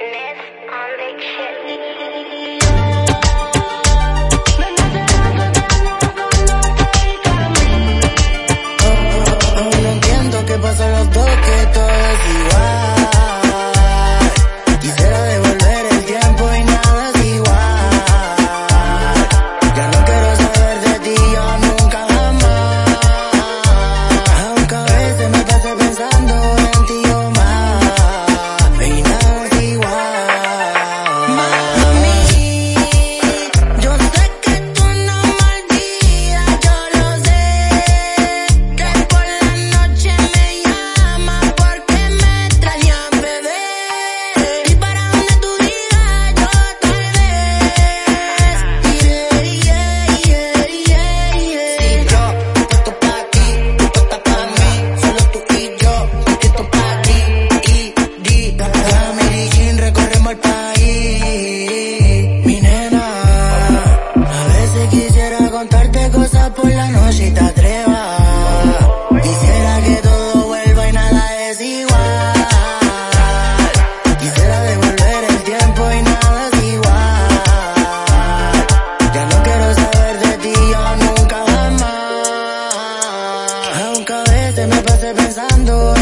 Miss on the ship. si te atrevas. Quisiera que todo vuelva y nada es igual. Quisiera devolver el tiempo y nada es igual. Ya no quiero saber de ti, yo nunca jamás. Aunque a veces me pasé pensando